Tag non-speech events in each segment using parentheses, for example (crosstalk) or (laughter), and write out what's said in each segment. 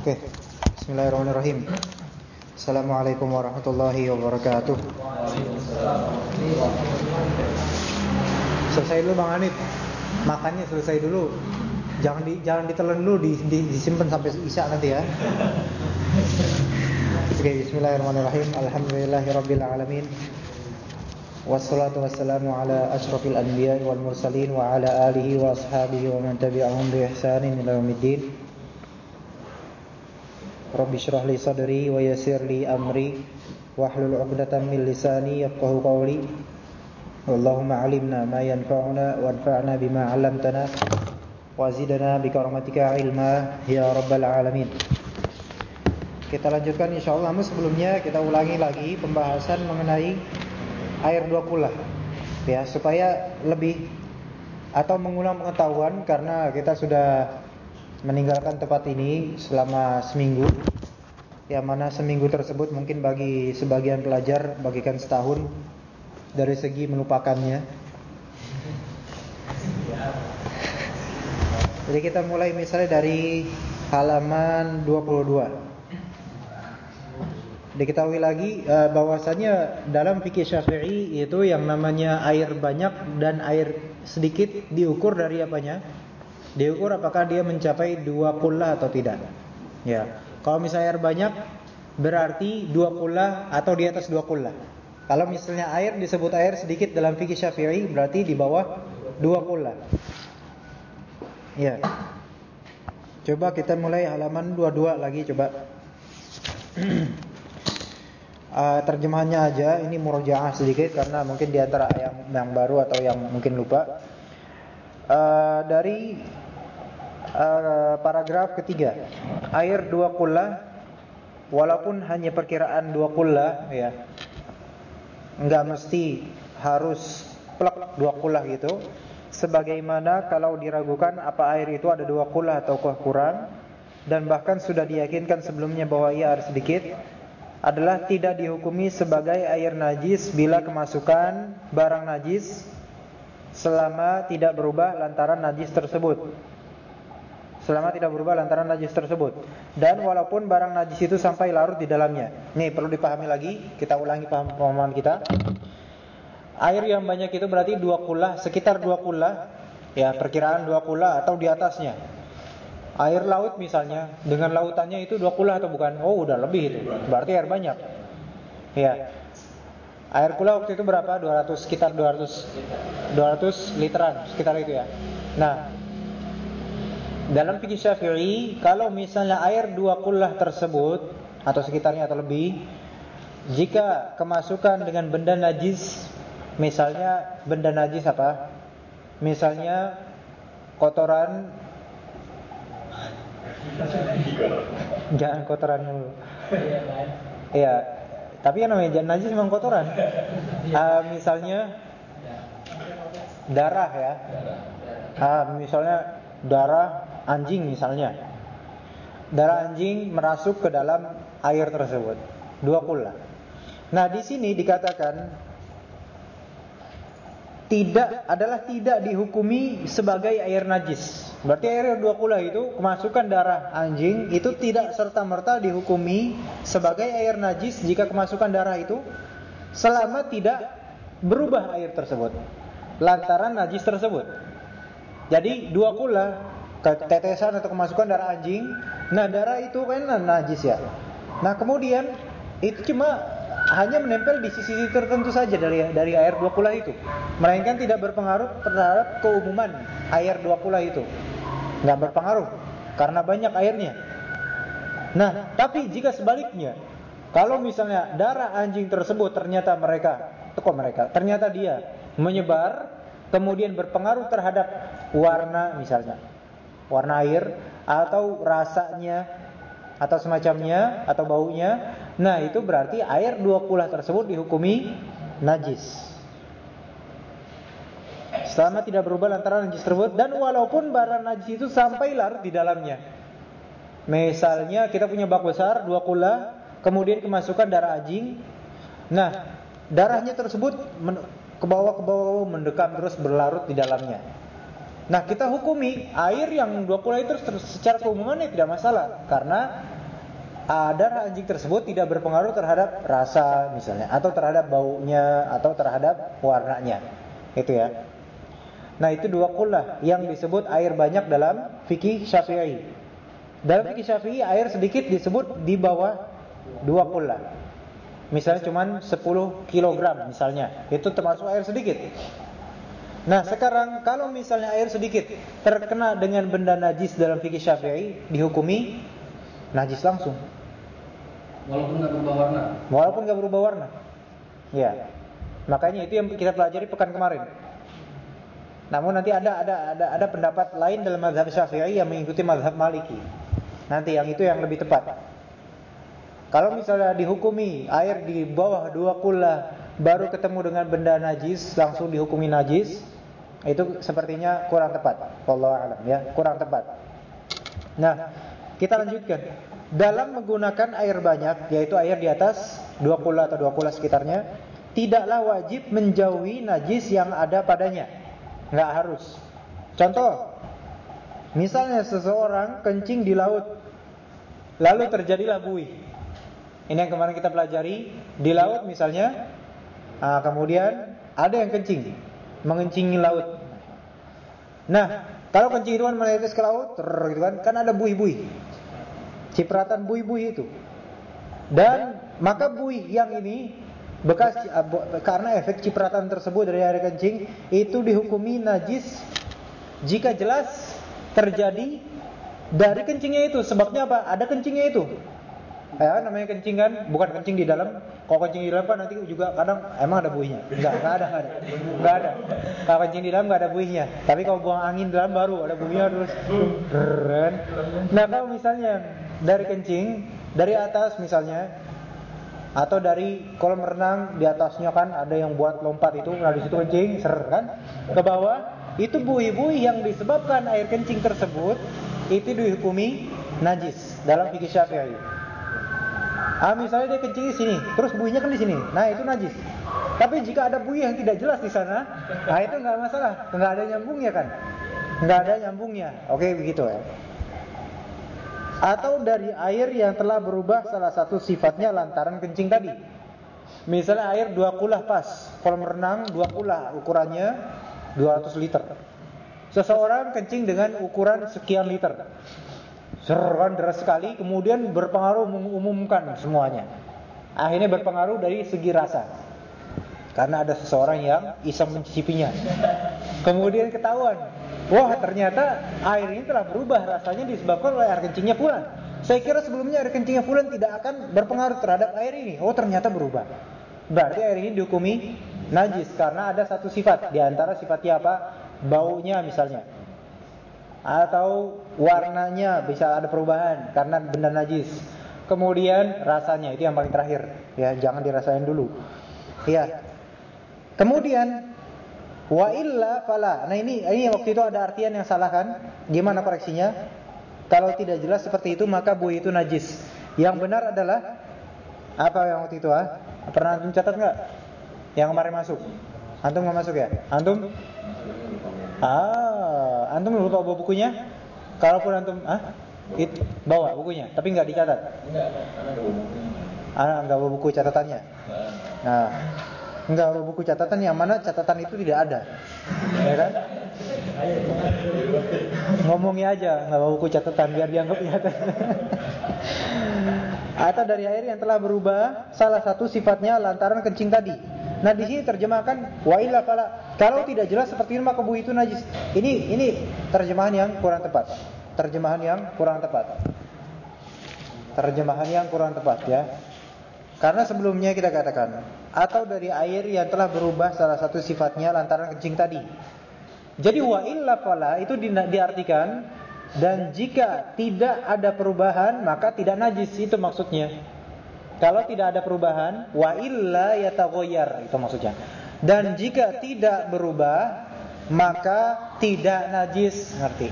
Oke, Bismillahirrahmanirrahim. Assalamualaikum warahmatullahi wabarakatuh. Selesai dulu Bang Anip. Makannya selesai dulu. Jangan di, jangan ditelan dulu, di, di, disimpan sampai isya nanti ya. Oke, Bismillahirrahmanirrahim. Alhamdulillahirabbil alamin. Wassalatu wassalamu ala asyrafil anbiya'i wal mursalin wa ala alihi wa wa man tabi'ahum bi ihsanin ila yaumiddin. Rabbi syrah li sadri wa yassir li amri wahlul 'uqdatam min lisani yafqahu qawli. Allahumma 'allimna ma yanfa'una wanfa'na bima 'allamtana wa zidna bi karamatika 'ilma ya rabbal alamin. Kita lanjutkan insyaallah namun sebelumnya kita ulangi lagi pembahasan mengenai air dua kula. Ya, supaya lebih atau mengulang pengetahuan karena kita sudah meninggalkan tempat ini selama seminggu Yang mana seminggu tersebut mungkin bagi sebagian pelajar bagikan setahun Dari segi melupakannya Jadi kita mulai misalnya dari halaman 22 Diketahui lagi eh, bahwasanya dalam fikih Syafi'i itu yang namanya air banyak dan air sedikit diukur dari apanya? Diukur apakah dia mencapai dua pula atau tidak. Ya. Kalau misalnya air banyak berarti dua pula atau di atas dua pula. Kalau misalnya air disebut air sedikit dalam fikih Syafi'i berarti di bawah dua pula. Ya. Coba kita mulai halaman 22 lagi coba. uh, (clears throat) terjemahannya aja ini murojaah sedikit karena mungkin di antara yang yang baru atau yang mungkin lupa. Uh, dari uh, paragraf ketiga. Air dua kula walaupun hanya perkiraan dua kula ya enggak mesti harus plek dua kula gitu. Sebagaimana kalau diragukan apa air itu ada dua kula atau kurang dan bahkan sudah diyakinkan sebelumnya bahwa ia air sedikit adalah tidak dihukumi sebagai air najis bila kemasukan barang najis selama tidak berubah lantaran najis tersebut selama tidak berubah lantaran najis tersebut. Dan walaupun barang najis itu sampai larut di dalamnya. Nih perlu dipahami lagi, kita ulangi pemahaman kita. Air yang banyak itu berarti dua kula, sekitar dua kula, ya perkiraan dua kula atau di atasnya. Air laut misalnya, dengan lautannya itu dua kula atau bukan? Oh udah lebih itu, berarti air banyak. Ya, Air kula waktu itu berapa? 200 sekitar 200 200 literan sekitar itu ya. Nah, dalam fikih Syafi'i, kalau misalnya air dua kullah tersebut atau sekitarnya atau lebih, jika kemasukan dengan benda najis, misalnya benda najis apa? Misalnya kotoran Jangan kotoran dulu. Iya, tapi yang namanya jangan najis memang kotoran. Uh, misalnya darah ya. Uh, misalnya darah anjing misalnya. Darah anjing merasuk ke dalam air tersebut. Dua kula. Nah, di sini dikatakan tidak adalah tidak dihukumi sebagai air najis. Berarti air dua kula itu kemasukan darah anjing itu tidak serta merta dihukumi sebagai air najis jika kemasukan darah itu selama tidak berubah air tersebut lantaran najis tersebut. Jadi dua kula tetesan atau kemasukan darah anjing. Nah, darah itu kan najis ya. Nah, kemudian itu cuma hanya menempel di sisi tertentu saja dari dari air dua kula itu. Melainkan tidak berpengaruh terhadap keumuman air dua kula itu. Nggak berpengaruh karena banyak airnya. Nah, tapi jika sebaliknya, kalau misalnya darah anjing tersebut ternyata mereka, kok mereka, ternyata dia menyebar, kemudian berpengaruh terhadap warna misalnya, warna air atau rasanya atau semacamnya atau baunya. Nah, itu berarti air dua kulah tersebut dihukumi najis. Selama tidak berubah antara najis tersebut dan walaupun barang najis itu sampai larut di dalamnya. Misalnya kita punya bak besar dua kula, kemudian kemasukan darah anjing. Nah, darahnya tersebut ke bawah ke bawah mendekam terus berlarut di dalamnya. Nah, kita hukumi air yang dua kula itu secara keumumannya tidak masalah karena ada anjing tersebut tidak berpengaruh terhadap rasa misalnya atau terhadap baunya atau terhadap warnanya. Itu ya. Nah, itu dua kula yang disebut air banyak dalam fikih Syafi'i. Dalam fikih Syafi'i air sedikit disebut di bawah dua kula. Misalnya cuma 10 kg misalnya, itu termasuk air sedikit. Nah sekarang kalau misalnya air sedikit terkena dengan benda najis dalam fikih syafi'i dihukumi najis langsung. Walaupun nggak berubah warna. Walaupun nggak berubah warna. Ya. Makanya itu yang kita pelajari pekan kemarin. Namun nanti ada ada ada ada pendapat lain dalam mazhab Syafi'i yang mengikuti mazhab Maliki. Nanti yang itu yang lebih tepat. Kalau misalnya dihukumi air di bawah dua kula baru ketemu dengan benda najis langsung dihukumi najis itu sepertinya kurang tepat. Allah alam ya, kurang tepat. Nah, kita lanjutkan. Dalam menggunakan air banyak, yaitu air di atas dua kula atau dua kula sekitarnya, tidaklah wajib menjauhi najis yang ada padanya. Enggak harus. Contoh, misalnya seseorang kencing di laut, lalu terjadilah buih. Ini yang kemarin kita pelajari di laut misalnya Nah, kemudian ada yang kencing, mengencingi laut. Nah, kalau kencing itu kan menetes ke laut, ter, gitu kan, kan ada buih-buih. Cipratan buih-buih itu. Dan maka buih yang ini bekas ah, karena efek cipratan tersebut dari air kencing itu dihukumi najis jika jelas terjadi dari kencingnya itu. Sebabnya apa? Ada kencingnya itu. Ya, namanya kencing kan, bukan kencing di dalam. Kalau kencing di dalam kan nanti juga kadang emang ada buihnya. Enggak, enggak ada, enggak ada. Enggak ada. Kalau kencing di dalam enggak ada buihnya. Tapi kalau buang angin di dalam baru ada buihnya terus. Keren. Nah, kalau misalnya dari kencing dari atas misalnya atau dari kolam renang di atasnya kan ada yang buat lompat itu, nah di situ kencing, ser kan ke bawah, itu buih-buih yang disebabkan air kencing tersebut itu dihukumi najis dalam fikih Syafi'i. Ah misalnya dia kencing di sini, terus buihnya kan di sini. Nah itu najis. Tapi jika ada buih yang tidak jelas di sana, nah itu nggak masalah, nggak ada nyambungnya kan? Nggak ada nyambungnya. Oke begitu ya. Atau dari air yang telah berubah salah satu sifatnya lantaran kencing tadi. Misalnya air dua kulah pas, kolam renang dua kulah ukurannya 200 liter. Seseorang kencing dengan ukuran sekian liter. Seruan deras sekali kemudian berpengaruh mengumumkan semuanya. Akhirnya berpengaruh dari segi rasa. Karena ada seseorang yang iseng mencicipinya. Kemudian ketahuan, wah ternyata air ini telah berubah rasanya disebabkan oleh air kencingnya fulan. Saya kira sebelumnya air kencingnya fulan tidak akan berpengaruh terhadap air ini. Oh ternyata berubah. Berarti air ini dihukumi najis karena ada satu sifat di antara sifatnya apa? Baunya misalnya atau warnanya bisa ada perubahan karena benda najis. Kemudian rasanya itu yang paling terakhir, ya jangan dirasain dulu. Ya. Kemudian wa illa fala. Nah ini ini waktu itu ada artian yang salah kan? Gimana koreksinya? Kalau tidak jelas seperti itu maka buih itu najis. Yang benar adalah apa yang waktu itu ah? Pernah antum catat nggak? Yang kemarin masuk. Antum nggak masuk ya? Antum? Ah, antum lupa bawa bukunya? Kalaupun antum, ah, it, bawa bukunya, tapi nggak dicatat. Ah, nggak bawa buku catatannya. Nah, nggak bawa buku catatan yang mana catatan itu tidak ada, ya kan? Ngomongnya aja, nggak bawa buku catatan biar dianggap nyata. Atau dari air yang telah berubah, salah satu sifatnya lantaran kencing tadi. Nah di sini terjemahkan wa fala. Kalau tidak jelas seperti ini maka itu najis. Ini ini terjemahan yang kurang tepat. Terjemahan yang kurang tepat. Terjemahan yang kurang tepat ya. Karena sebelumnya kita katakan atau dari air yang telah berubah salah satu sifatnya lantaran kencing tadi. Jadi wa fala itu di, diartikan dan jika tidak ada perubahan maka tidak najis itu maksudnya. Kalau tidak ada perubahan, wa illa yataghayyar itu maksudnya. Dan jika tidak berubah, maka tidak najis, ngerti?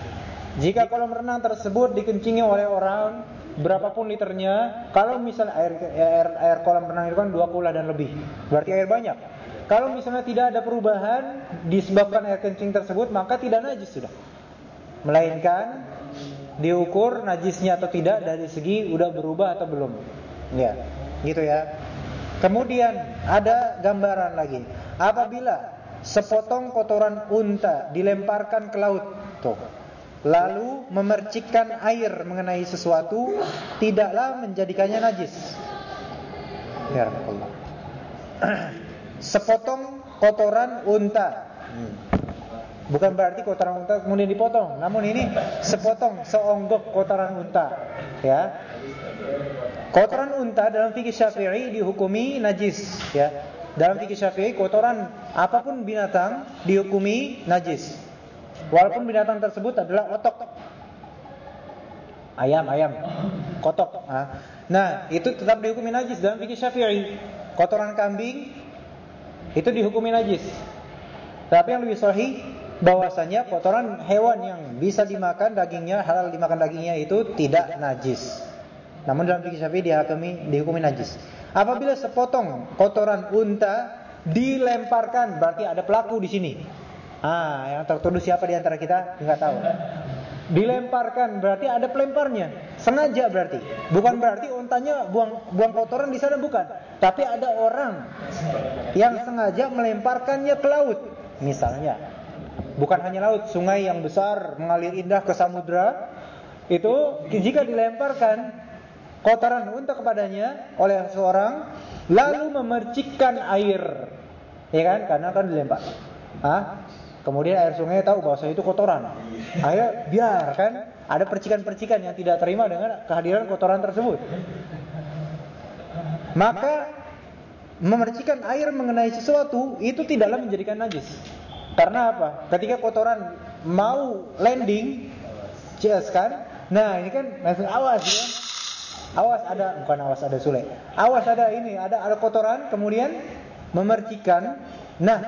Jika kolam renang tersebut dikencingi oleh orang berapapun liternya, kalau misalnya air air, air kolam renang itu kan dua kula dan lebih, berarti air banyak. Kalau misalnya tidak ada perubahan disebabkan air kencing tersebut, maka tidak najis sudah. melainkan diukur najisnya atau tidak dari segi udah berubah atau belum. Ya, gitu ya. Kemudian ada gambaran lagi. Apabila sepotong kotoran unta dilemparkan ke laut, tuh. Lalu memercikkan air mengenai sesuatu tidaklah menjadikannya najis. Ya Allah. (clears throat) Sepotong kotoran unta. Hmm. Bukan berarti kotoran unta kemudian dipotong, namun ini sepotong, seonggok kotoran unta, ya. Kotoran unta dalam fikih Syafi'i dihukumi najis, ya. Dalam fikih Syafi'i kotoran apa pun binatang dihukumi najis. Walaupun binatang tersebut adalah otok. Ayam, ayam. Kotok. Nah, itu tetap dihukumi najis dalam fikih Syafi'i. Kotoran kambing itu dihukumi najis. Tapi yang lebih sahih bahwasanya kotoran hewan yang bisa dimakan dagingnya halal dimakan dagingnya itu tidak najis. Namun dalam fikih Syafi'i dihukumi dihukumi najis. Apabila sepotong kotoran unta dilemparkan berarti ada pelaku di sini. Ah, yang tertuduh siapa di antara kita? Enggak tahu. Dilemparkan berarti ada pelemparnya. Sengaja berarti. Bukan berarti untanya buang buang kotoran di sana bukan. Tapi ada orang yang sengaja melemparkannya ke laut. Misalnya Bukan hanya laut, sungai yang besar mengalir indah ke samudra. Itu jika dilemparkan kotoran unta kepadanya oleh seorang lalu memercikkan air. Ya kan? Karena kan dilempar. Hah? Kemudian air sungai tahu bahwa itu kotoran. Akhirnya biarkan ada percikan-percikan yang tidak terima dengan kehadiran kotoran tersebut. Maka memercikan air mengenai sesuatu itu tidaklah menjadikan najis. Karena apa? Ketika kotoran mau landing, cheers kan? Nah, ini kan langsung awas ya. Awas ada bukan awas ada sule. Awas ada ini, ada ada kotoran kemudian memercikan. Nah,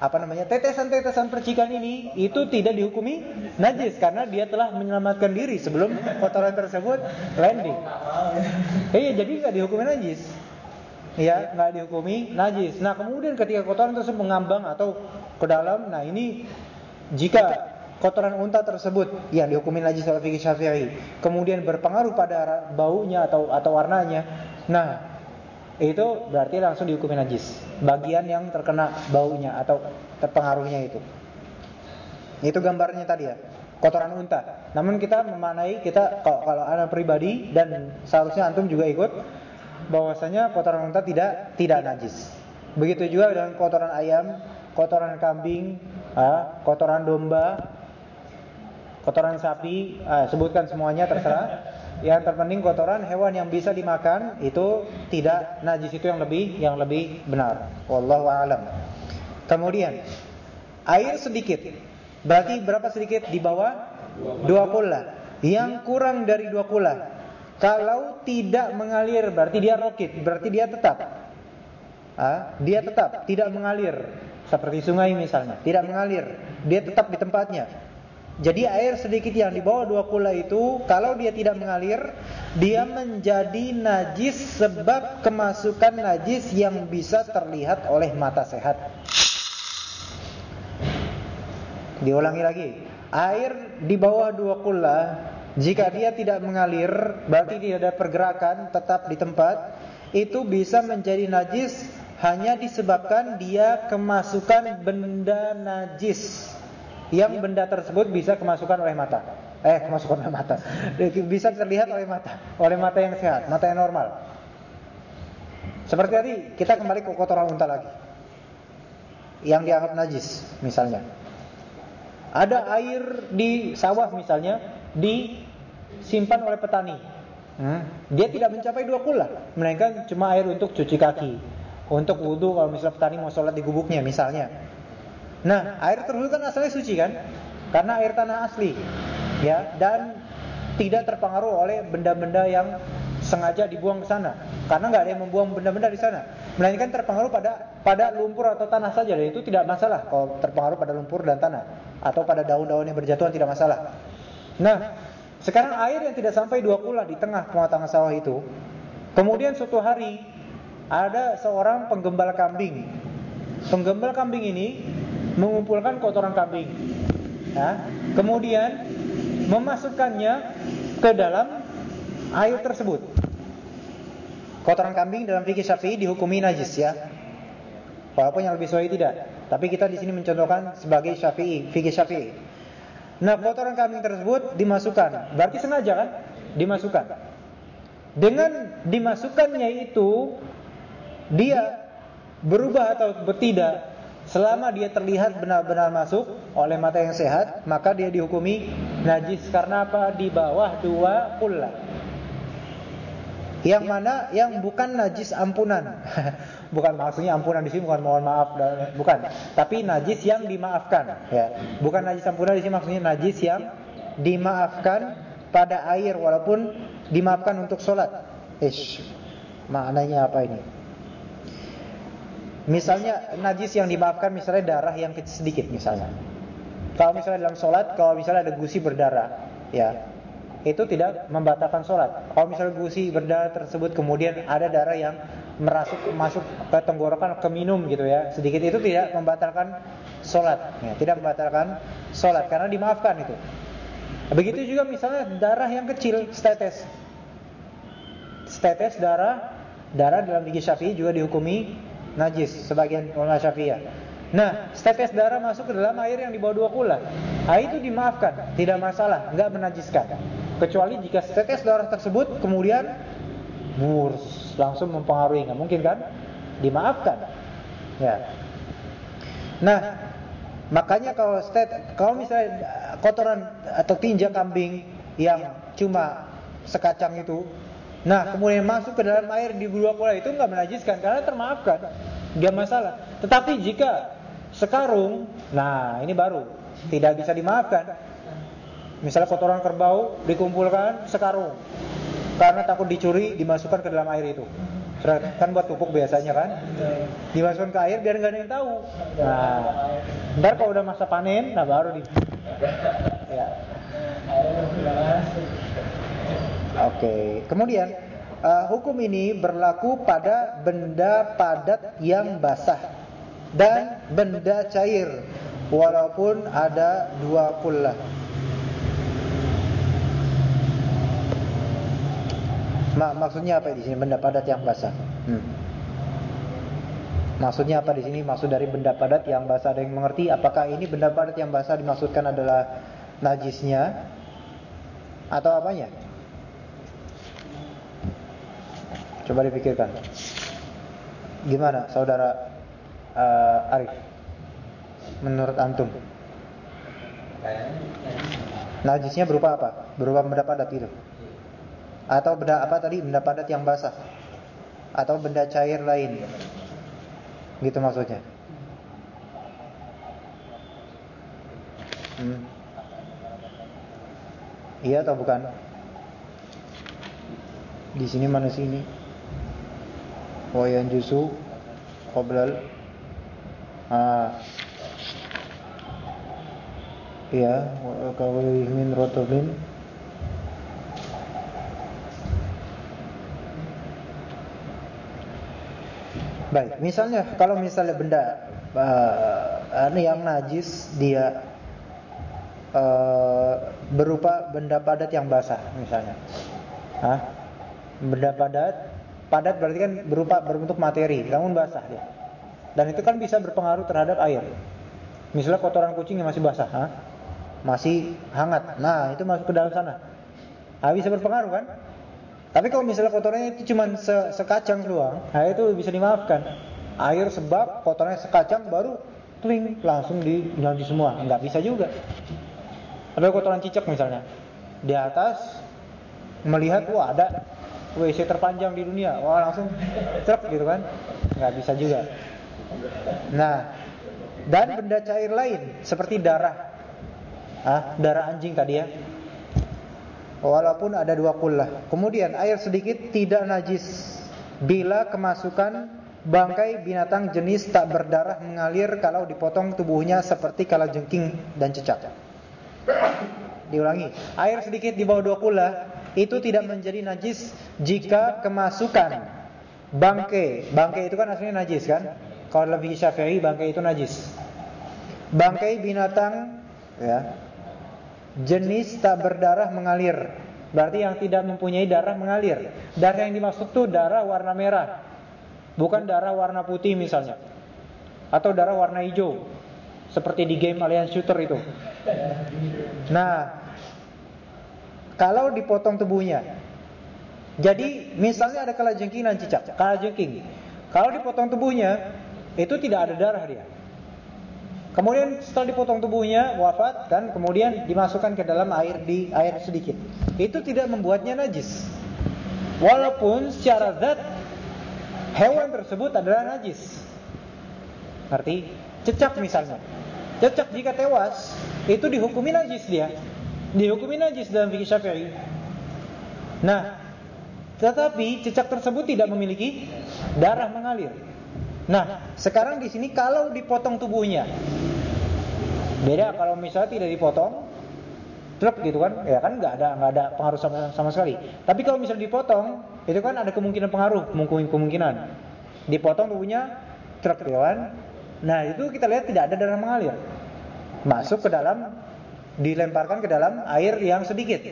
apa namanya? Tetesan-tetesan percikan ini itu tidak dihukumi najis karena dia telah menyelamatkan diri sebelum kotoran tersebut landing. Iya, jadi nggak dihukumi najis ya nggak dihukumi najis. Nah kemudian ketika kotoran tersebut mengambang atau ke dalam, nah ini jika kotoran unta tersebut yang dihukumi najis oleh fikih syafi'i, kemudian berpengaruh pada baunya atau atau warnanya, nah itu berarti langsung dihukumi najis. Bagian yang terkena baunya atau terpengaruhnya itu. Itu gambarnya tadi ya kotoran unta. Namun kita memanai kita kalau anak pribadi dan seharusnya antum juga ikut bahwasanya kotoran unta tidak tidak najis. Begitu juga dengan kotoran ayam, kotoran kambing, kotoran domba, kotoran sapi, sebutkan semuanya terserah. Yang terpenting kotoran hewan yang bisa dimakan itu tidak najis itu yang lebih yang lebih benar. Wallahu a'lam. Kemudian air sedikit. Berarti berapa sedikit? Di bawah dua kula. Yang kurang dari dua kula kalau tidak mengalir berarti dia rokit, berarti dia tetap. Ah, dia tetap tidak mengalir seperti sungai misalnya, tidak mengalir, dia tetap di tempatnya. Jadi air sedikit yang di bawah dua kula itu kalau dia tidak mengalir, dia menjadi najis sebab kemasukan najis yang bisa terlihat oleh mata sehat. Diulangi lagi. Air di bawah dua kula jika dia tidak mengalir, berarti tidak ada pergerakan, tetap di tempat, itu bisa menjadi najis hanya disebabkan dia kemasukan benda najis. Yang benda tersebut bisa kemasukan oleh mata. Eh, kemasukan oleh mata. Bisa terlihat oleh mata, oleh mata yang sehat, mata yang normal. Seperti tadi, kita kembali ke kotoran unta lagi. Yang dianggap najis, misalnya. Ada air di sawah misalnya, disimpan oleh petani. Hmm? Dia tidak mencapai dua kula, melainkan cuma air untuk cuci kaki, untuk wudhu kalau misalnya petani mau sholat di gubuknya misalnya. Nah, air tersebut kan asalnya suci kan, karena air tanah asli, ya, dan tidak terpengaruh oleh benda-benda yang sengaja dibuang ke sana, karena nggak ada yang membuang benda-benda di sana, melainkan terpengaruh pada pada lumpur atau tanah saja, dan itu tidak masalah kalau terpengaruh pada lumpur dan tanah. Atau pada daun-daun yang berjatuhan tidak masalah. Nah, sekarang air yang tidak sampai dua kula di tengah pematang sawah itu, kemudian suatu hari ada seorang penggembala kambing. Penggembala kambing ini mengumpulkan kotoran kambing. Ya, kemudian memasukkannya ke dalam air tersebut. Kotoran kambing dalam fikih Syafi'i dihukumi najis ya. Walaupun yang lebih sahih tidak. Tapi kita di sini mencontohkan sebagai Syafi'i, fikih Syafi'i. Nah, kotoran kambing tersebut dimasukkan. Berarti sengaja kan? Dimasukkan. Dengan dimasukkannya itu dia berubah atau bertidak selama dia terlihat benar-benar masuk oleh mata yang sehat, maka dia dihukumi najis karena apa? Di bawah dua kullah. Yang mana yang bukan najis ampunan. (laughs) bukan maksudnya ampunan di sini bukan mohon maaf bukan, tapi najis yang dimaafkan ya. Bukan najis ampunan di sini maksudnya najis yang dimaafkan pada air walaupun dimaafkan untuk sholat. Ish. Maknanya apa ini? Misalnya najis yang dimaafkan misalnya darah yang sedikit misalnya. Kalau misalnya dalam sholat, kalau misalnya ada gusi berdarah, ya itu tidak membatalkan sholat. Kalau misalnya gusi berdarah tersebut kemudian ada darah yang merasuk masuk ke tenggorokan ke minum gitu ya, sedikit itu tidak membatalkan sholat, ya, tidak membatalkan sholat karena dimaafkan itu. Begitu juga misalnya darah yang kecil, setetes, setetes darah, darah dalam gigi syafi'i juga dihukumi najis sebagian ulama syafi'i. Nah, setetes darah masuk ke dalam air yang di bawah dua kula, air itu dimaafkan, tidak masalah, nggak menajiskan. Kecuali jika setetes darah tersebut kemudian burs langsung mempengaruhi, nggak mungkin kan? Dimaafkan. Ya. Nah, makanya kalau stet, kalau misalnya kotoran atau tinja kambing yang cuma sekacang itu, nah kemudian masuk ke dalam air di dua pola itu nggak menajiskan karena termaafkan, nggak masalah. Tetapi jika sekarung, nah ini baru tidak bisa dimaafkan. Misalnya kotoran kerbau dikumpulkan sekarung. Karena takut dicuri dimasukkan ke dalam air itu. Kan buat pupuk biasanya kan. Dimasukkan ke air biar nggak ada yang tahu. Nah, ntar kalau udah masa panen, nah baru di. Ya. Oke, okay. kemudian uh, hukum ini berlaku pada benda padat yang basah dan benda cair walaupun ada dua kullah. Mak maksudnya apa di sini benda padat yang basah? Hmm. Maksudnya apa di sini? Maksud dari benda padat yang basah ada yang mengerti? Apakah ini benda padat yang basah dimaksudkan adalah najisnya atau apanya? Coba dipikirkan. Gimana, saudara uh, Arif? Menurut antum? Najisnya berupa apa? Berupa benda padat itu. Atau benda apa tadi? Benda padat yang basah Atau benda cair lain Gitu maksudnya hmm. Iya atau bukan? Di sini mana sini? Wayan jusu Qoblal Ah Iya Kawih min Baik, misalnya kalau misalnya benda uh, yang najis dia uh, berupa benda padat yang basah misalnya. Hah? Benda padat, padat berarti kan berupa berbentuk materi, namun basah dia. Dan itu kan bisa berpengaruh terhadap air. Misalnya kotoran kucing yang masih basah, hah? masih hangat. Nah, itu masuk ke dalam sana. Nah, bisa berpengaruh kan? Tapi kalau misalnya kotorannya itu cuma se sekacang doang, nah itu bisa dimaafkan. Air sebab kotorannya sekacang baru kling langsung di diganti semua. Enggak bisa juga. Ada kotoran cicak misalnya. Di atas melihat wah ada WC terpanjang di dunia. Wah langsung truk gitu kan. Enggak bisa juga. Nah, dan benda cair lain seperti darah. Ah, darah anjing tadi ya walaupun ada dua kullah. Kemudian air sedikit tidak najis bila kemasukan bangkai binatang jenis tak berdarah mengalir kalau dipotong tubuhnya seperti kala jengking dan cecak. Diulangi, air sedikit di bawah dua kullah itu tidak menjadi najis jika kemasukan bangkai. Bangkai itu kan aslinya najis kan? Kalau lebih syafi'i bangkai itu najis. Bangkai binatang ya jenis tak berdarah mengalir. Berarti yang tidak mempunyai darah mengalir. Darah yang dimaksud tuh darah warna merah. Bukan darah warna putih misalnya. Atau darah warna hijau. Seperti di game Alien Shooter itu. Nah, kalau dipotong tubuhnya. Jadi misalnya ada kalajengking dan cicak. Kalajengking. Kalau dipotong tubuhnya, itu tidak ada darah dia. Kemudian setelah dipotong tubuhnya wafat kan, kemudian dimasukkan ke dalam air di air sedikit. Itu tidak membuatnya najis. Walaupun secara zat hewan tersebut adalah najis. Arti cecak misalnya. Cecak jika tewas itu dihukumi najis dia. Dihukumi najis dalam fikih Syafi'i. Nah, tetapi cecak tersebut tidak memiliki darah mengalir. Nah, sekarang di sini kalau dipotong tubuhnya, beda kalau misalnya tidak dipotong, truk gitu kan, ya kan nggak ada nggak ada pengaruh sama, sama sekali. Tapi kalau misalnya dipotong, itu kan ada kemungkinan pengaruh, kemungkinan kemungkinan. Dipotong tubuhnya truk gitu kan. Nah itu kita lihat tidak ada darah mengalir, masuk ke dalam, dilemparkan ke dalam air yang sedikit.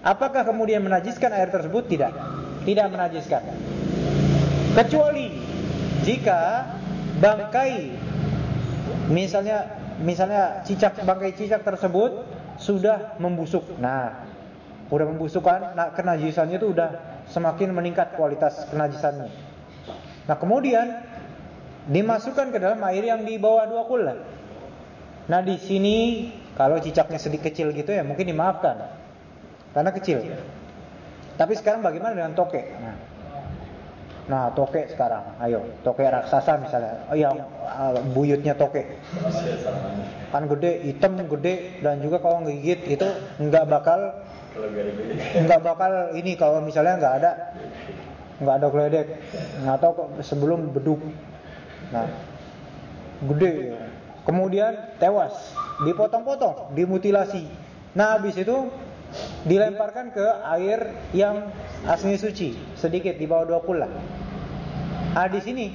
Apakah kemudian menajiskan air tersebut? Tidak tidak menajiskan. Kecuali jika bangkai misalnya misalnya cicak bangkai cicak tersebut sudah membusuk. Nah, udah membusuk kan, nah, kenajisannya itu udah semakin meningkat kualitas kenajisannya. Nah, kemudian dimasukkan ke dalam air yang di bawah dua kula. Nah, di sini kalau cicaknya sedikit kecil gitu ya mungkin dimaafkan. Karena kecil. Tapi sekarang bagaimana dengan toke? Nah, nah toke sekarang, ayo toke raksasa misalnya, oh, yang uh, buyutnya toke, kan gede, hitam gede dan juga kalau ngegigit itu nggak bakal nggak bakal ini kalau misalnya nggak ada nggak ada geledek, atau sebelum beduk, nah gede, kemudian tewas, dipotong-potong, dimutilasi, nah habis itu dilemparkan ke air yang asli suci sedikit di bawah dua pula. Ah di sini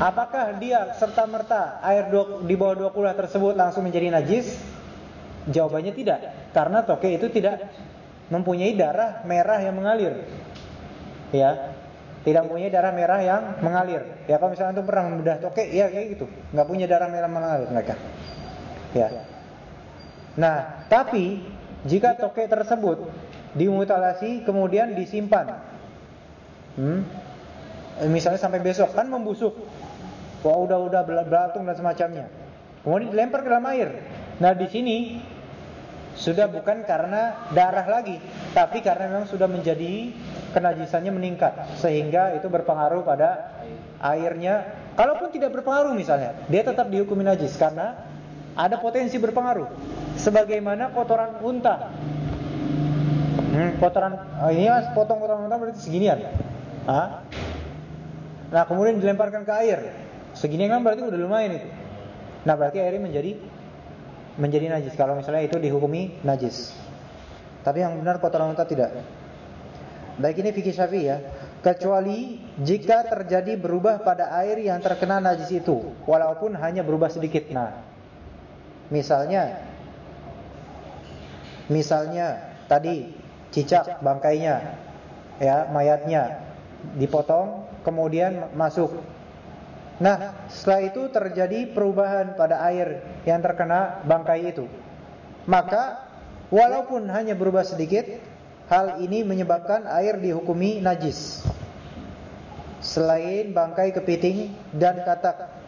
apakah dia serta merta air di bawah dua pula tersebut langsung menjadi najis? Jawabannya tidak, karena toke itu tidak mempunyai darah merah yang mengalir. Ya, tidak mempunyai darah merah yang mengalir. Ya kalau misalnya antum pernah membedah toke, ya kayak gitu, nggak punya darah merah mengalir mereka. Ya. Nah, tapi jika toke tersebut dimutilasi kemudian disimpan, hmm, misalnya sampai besok kan membusuk, wah udah udah belatung dan semacamnya, kemudian dilempar ke dalam air. Nah di sini sudah bukan karena darah lagi, tapi karena memang sudah menjadi kenajisannya meningkat sehingga itu berpengaruh pada airnya. Kalaupun tidak berpengaruh misalnya, dia tetap dihukumi najis karena ada potensi berpengaruh. Sebagaimana kotoran unta. Hmm, kotoran oh ini mas potong kotoran unta berarti seginian. Hah? Nah kemudian dilemparkan ke air. Seginian kan berarti udah lumayan itu. Nah berarti airnya menjadi menjadi najis kalau misalnya itu dihukumi najis. Tapi yang benar kotoran unta tidak. Baik ini fikih syafi'i ya. Kecuali jika terjadi berubah pada air yang terkena najis itu, walaupun hanya berubah sedikit. Nah, Misalnya Misalnya tadi cicak bangkainya ya mayatnya dipotong kemudian masuk. Nah, setelah itu terjadi perubahan pada air yang terkena bangkai itu. Maka walaupun hanya berubah sedikit, hal ini menyebabkan air dihukumi najis. Selain bangkai kepiting dan katak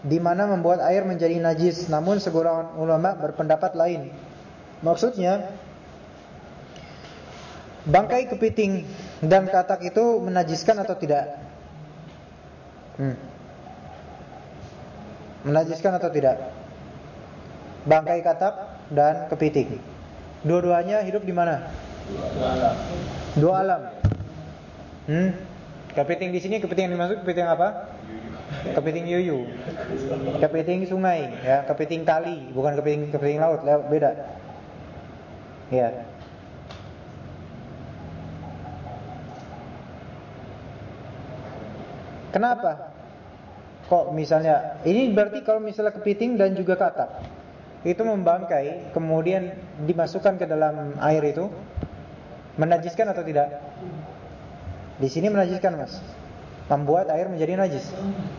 di mana membuat air menjadi najis. Namun segolongan ulama berpendapat lain. Maksudnya bangkai kepiting dan katak itu menajiskan atau tidak? Hmm. Menajiskan atau tidak? Bangkai katak dan kepiting. Dua-duanya hidup di mana? Dua alam. Hmm. Kepiting di sini kepiting yang dimaksud kepiting apa? Kepiting yuyu, kepiting sungai, ya, kepiting kali, bukan kepiting kepiting laut, beda. Ya. Kenapa? Kok misalnya ini berarti kalau misalnya kepiting dan juga katak. itu membangkai kemudian dimasukkan ke dalam air itu menajiskan atau tidak? Di sini menajiskan, Mas. Membuat air menjadi najis.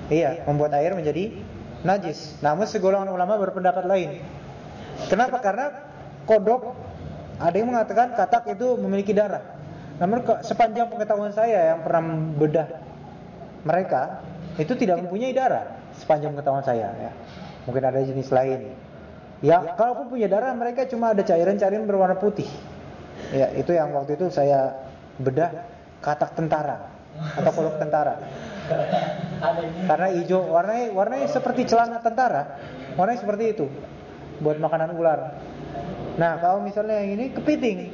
Iya, membuat air menjadi najis. Namun segolongan ulama berpendapat lain. Kenapa? Karena kodok ada yang mengatakan katak itu memiliki darah. Namun sepanjang pengetahuan saya yang pernah bedah mereka itu tidak mempunyai darah sepanjang pengetahuan saya ya. Mungkin ada jenis lain. Ya, kalaupun punya darah mereka cuma ada cairan-cairan berwarna putih. Ya, itu yang waktu itu saya bedah katak tentara atau kodok tentara. Karena hijau warnanya warnanya seperti celana tentara. Warnanya seperti itu. Buat makanan ular. Nah, kalau misalnya yang ini kepiting.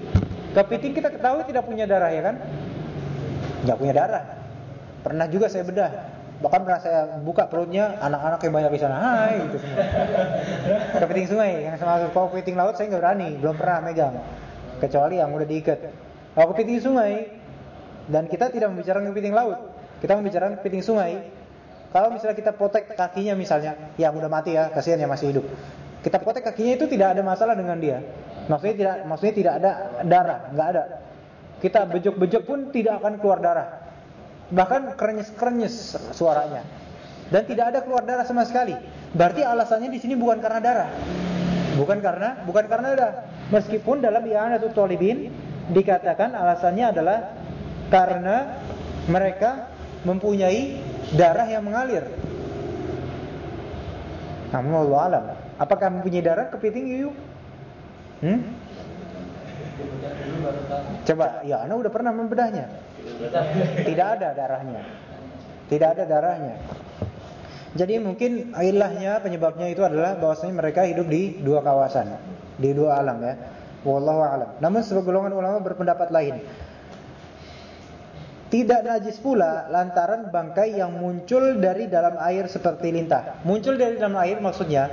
Kepiting kita ketahui tidak punya darah ya kan? Enggak punya darah. Pernah juga saya bedah. Bahkan pernah saya buka perutnya, anak-anak yang banyak di sana, hai gitu semua. Kepiting sungai, yang sama kalau kepiting laut saya nggak berani, belum pernah megang. Kecuali yang udah diikat. Kalau kepiting sungai, dan kita tidak membicarakan kepiting laut, kita membicarakan kepiting sungai. Kalau misalnya kita potek kakinya misalnya, yang udah mati ya, kasihan ya masih hidup. Kita potek kakinya itu tidak ada masalah dengan dia. Maksudnya tidak, maksudnya tidak ada darah, nggak ada. Kita bejok-bejok pun tidak akan keluar darah bahkan krenyes-krenyes suaranya dan tidak ada keluar darah sama sekali. Berarti alasannya di sini bukan karena darah. Bukan karena bukan karena darah. Meskipun dalam I'anatul Talibin dikatakan alasannya adalah karena mereka mempunyai darah yang mengalir. Namun Allah alam, apakah mempunyai darah kepiting yuk? Hmm? Coba, ya, Anda udah pernah membedahnya. Tidak ada darahnya. Tidak ada darahnya. Jadi mungkin ilahnya penyebabnya itu adalah bahwasanya mereka hidup di dua kawasan, di dua alam ya. Wallahu alam. Namun sebagian ulama berpendapat lain. Tidak najis pula lantaran bangkai yang muncul dari dalam air seperti lintah. Muncul dari dalam air maksudnya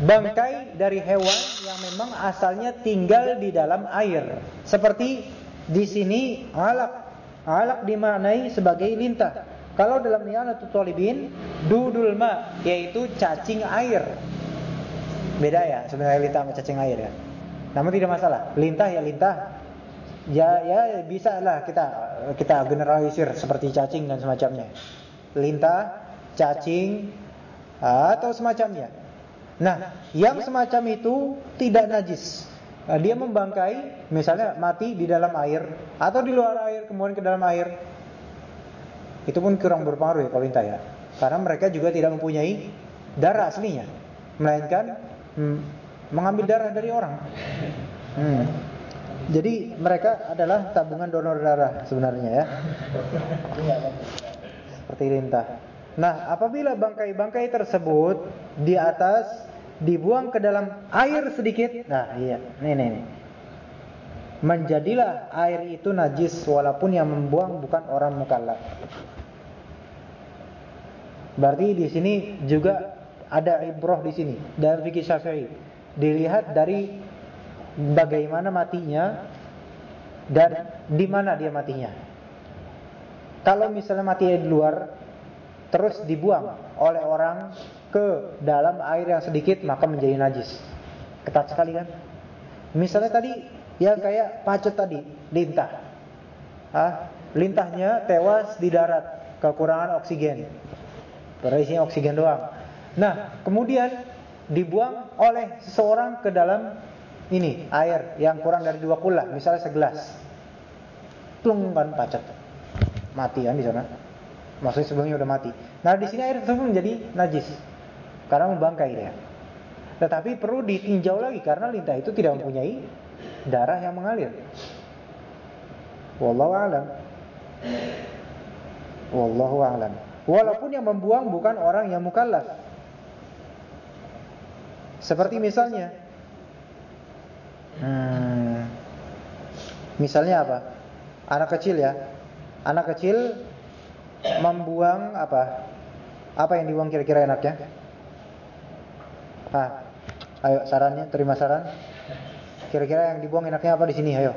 bangkai dari hewan yang memang asalnya tinggal di dalam air. Seperti di sini alak Alak dimaknai sebagai lintah. Kalau dalam Ni'anatul Talibin, dudul ma, yaitu cacing air. Beda ya sebenarnya lintah sama cacing air ya. Namun tidak masalah. Lintah ya lintah. Ya ya bisa lah kita kita generalisir seperti cacing dan semacamnya. Lintah, cacing atau semacamnya. Nah, yang semacam itu tidak najis. Nah, dia membangkai, misalnya mati di dalam air atau di luar air kemudian ke dalam air. Itu pun kurang berpengaruh ya kalau intai ya. Karena mereka juga tidak mempunyai darah aslinya, melainkan hmm, mengambil darah dari orang. Hmm. Jadi mereka adalah tabungan donor darah sebenarnya ya. Seperti lintah. Nah, apabila bangkai-bangkai tersebut di atas dibuang ke dalam air sedikit. Nah, iya. Nih, nih. Menjadilah air itu najis walaupun yang membuang bukan orang mukallaf. Berarti di sini juga ada ibrah di sini dari fikih Syafi'i. Dilihat dari bagaimana matinya dan di mana dia matinya. Kalau misalnya mati di luar terus dibuang oleh orang ke dalam air yang sedikit maka menjadi najis. Ketat sekali kan? Misalnya tadi yang kayak pacet tadi, lintah. Ah, lintahnya tewas di darat, kekurangan oksigen. Berisinya oksigen doang. Nah, kemudian dibuang oleh seseorang ke dalam ini air yang kurang dari dua kula, misalnya segelas. Plung kan pacet. Mati kan di sana. Maksudnya sebelumnya udah mati. Nah, di sini air tersebut menjadi najis karena membangkai dia. Tetapi perlu ditinjau lagi karena lintah itu tidak mempunyai darah yang mengalir. Wallahu alam. Wallahu alam. Walaupun yang membuang bukan orang yang mukallaf. Seperti misalnya hmm, Misalnya apa? Anak kecil ya. Anak kecil membuang apa? Apa yang dibuang kira-kira enaknya? Ah, ayo sarannya, terima saran. Kira-kira yang dibuang enaknya apa di sini? Ayo.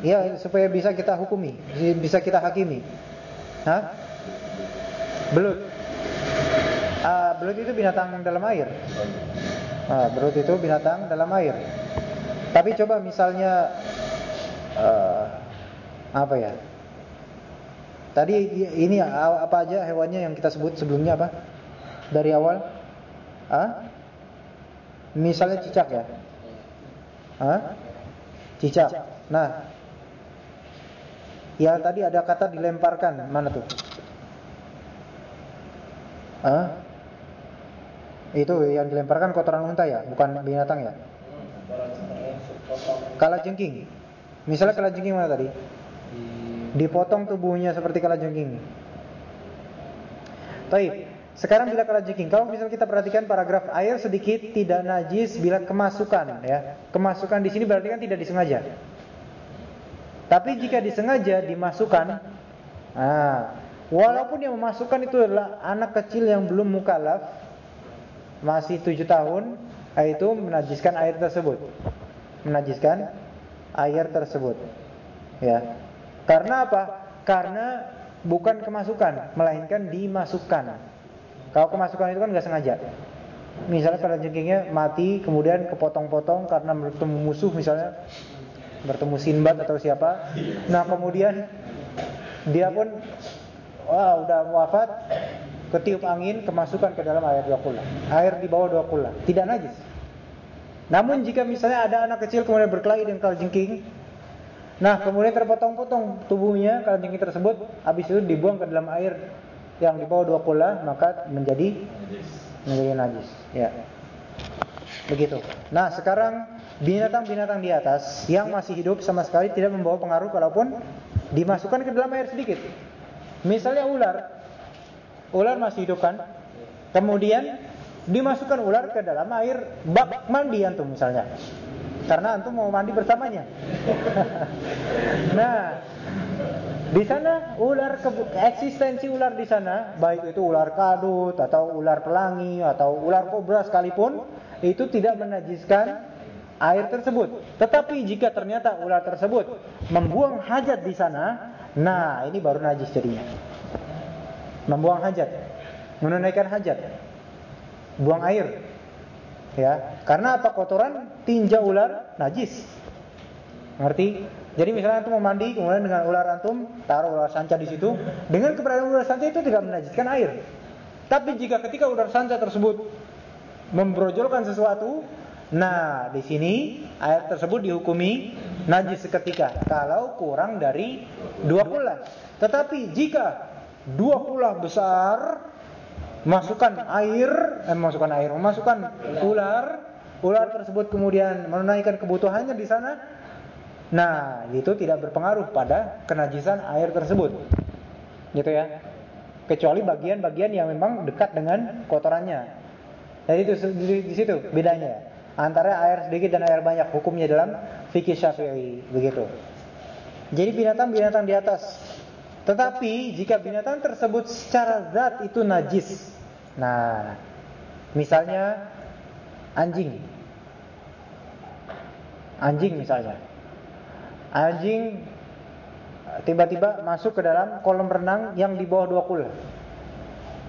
Ya, supaya bisa kita hukumi, bisa kita hakimi. Hah? Belut. Ah, belut itu binatang dalam air. Nah, belut itu binatang dalam air. Tapi coba misalnya uh, apa ya? Tadi ini apa aja hewannya yang kita sebut sebelumnya apa? Dari awal? Ah? Misalnya cicak ya? Ah? Cicak. Nah, ya tadi ada kata dilemparkan, mana tuh? Ah? Itu yang dilemparkan kotoran unta ya, bukan binatang ya? Kala jengking. Misalnya kala jengking mana tadi? Dipotong tubuhnya seperti kala jengking. Baik. Sekarang bila kala jengking, kalau misalnya kita perhatikan paragraf air sedikit tidak najis bila kemasukan ya. Kemasukan di sini berarti kan tidak disengaja. Tapi jika disengaja dimasukkan, nah, walaupun yang memasukkan itu adalah anak kecil yang belum mukalaf, masih tujuh tahun, itu menajiskan air tersebut. Menajiskan air tersebut. Ya. Karena apa? Karena bukan kemasukan, melainkan dimasukkan. Kalau kemasukan itu kan nggak sengaja. Misalnya pada jengkingnya mati, kemudian kepotong-potong karena bertemu musuh misalnya, bertemu Sinbad atau siapa. Nah kemudian dia pun wah udah wafat, ketiup angin, kemasukan ke dalam air dua kula. Air di bawah dua kula, tidak najis. Namun jika misalnya ada anak kecil kemudian berkelahi dengan kalajengking, nah kemudian terpotong-potong tubuhnya kalajengking tersebut, habis itu dibuang ke dalam air yang di bawah dua kula maka menjadi menjadi najis. Ya. Begitu. Nah, sekarang binatang-binatang di atas yang masih hidup sama sekali tidak membawa pengaruh kalaupun dimasukkan ke dalam air sedikit. Misalnya ular. Ular masih hidup kan? Kemudian dimasukkan ular ke dalam air bak mandi antum misalnya. Karena antum mau mandi bersamanya. (laughs) nah, di sana ular eksistensi ular di sana, baik itu ular kadut atau ular pelangi atau ular kobra sekalipun, itu tidak menajiskan air tersebut. Tetapi jika ternyata ular tersebut membuang hajat di sana, nah ini baru najis jadinya. Membuang hajat, menunaikan hajat, buang air. Ya, karena apa kotoran tinja ular najis. Ngerti? Jadi misalnya antum mau mandi, kemudian dengan ular antum taruh ular sanca di situ, dengan keberadaan ular sanca itu tidak menajiskan air. Tapi jika ketika ular sanca tersebut membrojolkan sesuatu, nah di sini air tersebut dihukumi najis seketika kalau kurang dari dua kula. Tetapi jika dua kula besar masukkan air, eh, masukkan air, memasukkan ular, ular tersebut kemudian menunaikan kebutuhannya di sana, Nah, itu tidak berpengaruh pada kenajisan air tersebut. Gitu ya. Kecuali bagian-bagian yang memang dekat dengan kotorannya. Jadi itu di, di situ bedanya. Antara air sedikit dan air banyak hukumnya dalam fikih Syafi'i, begitu. Jadi binatang-binatang di atas. Tetapi jika binatang tersebut secara zat itu najis. Nah, misalnya anjing. Anjing misalnya anjing tiba-tiba masuk ke dalam kolam renang yang di bawah dua kula.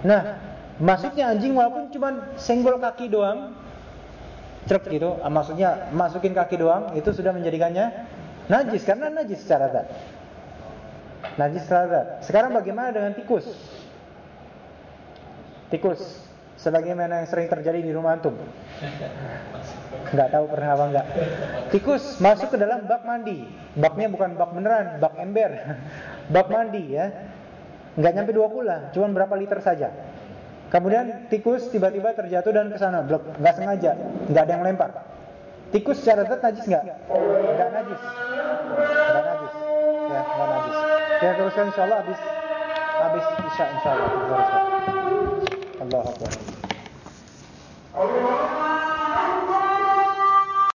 Nah, masuknya anjing walaupun cuma senggol kaki doang, truk gitu, maksudnya masukin kaki doang, itu sudah menjadikannya najis karena najis secara zat. Najis secara zat. Sekarang bagaimana dengan tikus? Tikus, sebagaimana yang sering terjadi di rumah antum. Nggak tahu pernah apa enggak. Tikus masuk ke dalam bak mandi. Baknya bukan bak beneran, bak ember. (laughs) bak mandi ya. Nggak nyampe dua kula, cuma berapa liter saja. Kemudian tikus tiba-tiba terjatuh dan ke sana, nggak sengaja, nggak ada yang lempar. Tikus secara zat najis nggak? Nggak najis, nggak najis, ya nggak najis. Kita teruskan insya Allah habis habis isya insya Allah. Allah Akbar. Allah Akbar.